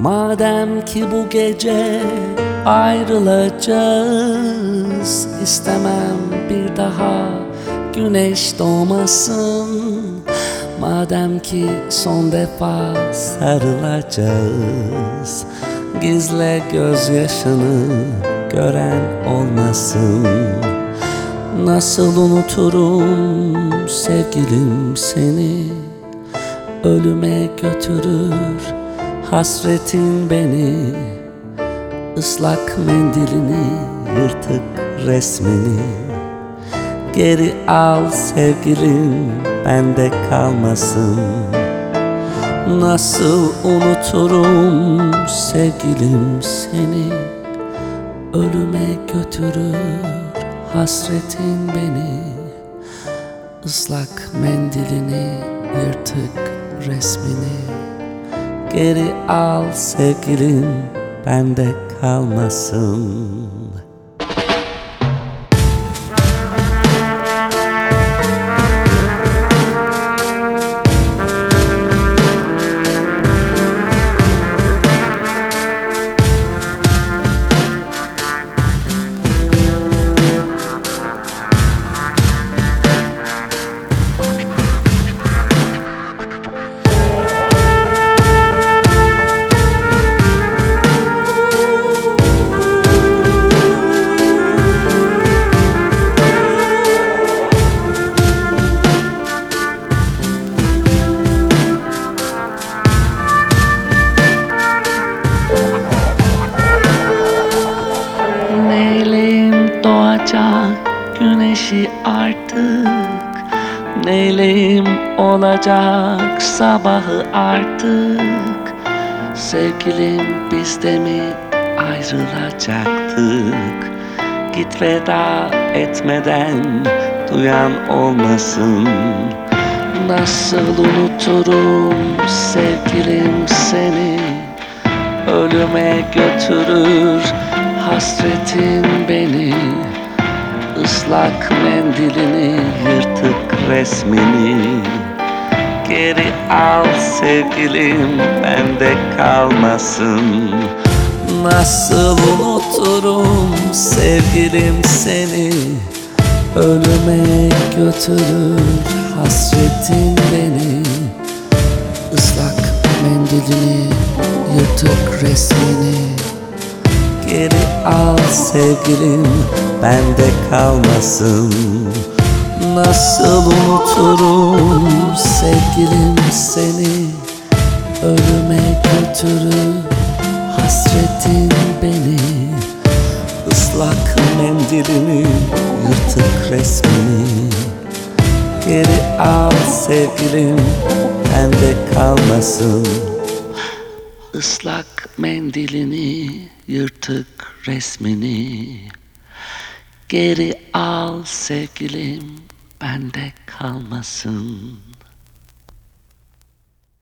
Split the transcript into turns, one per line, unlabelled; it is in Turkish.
Madem ki bu gece ayrılacağız istemem bir daha güneş doğmasın. Madem ki son defa sarılacağız Gizle gözyaşını gören olmasın. Nasıl unuturum sevgilim seni Ölüme götürür hasretin beni Islak mendilini yırtık resmini. Geri al sevgilim bende kalmasın. Nasıl unuturum sevgilim seni? Ölüme götürür hasretin beni. Islak mendilini yırtık resmini Geri al sevgilim bende kalmasın Doğacak güneşi artık. Neyleyim olacak sabahı artık. Sevgilim biz de mi ayrılacaktık? Git veda etmeden duyan olmasın. Nasıl unuturum sevgilim seni? Ölüme götürür hasretin beni Islak mendilini yırtık resmini. Geri al sevgilim bende kalmasın. Nasıl unuturum sevgilim seni? Ölüme götürür hasretin beni. Islak mendilini yırtık resmini Geri al sevgilim bende kalmasın. Nasıl unuturum sevgilim seni Ölüme götürür hasretin beni. Islak mendilini yırtık resmini. Geri al sevgilim bende kalmasın Islak mendilini yırtık resmini. Geri al sevgilim bende kalmasın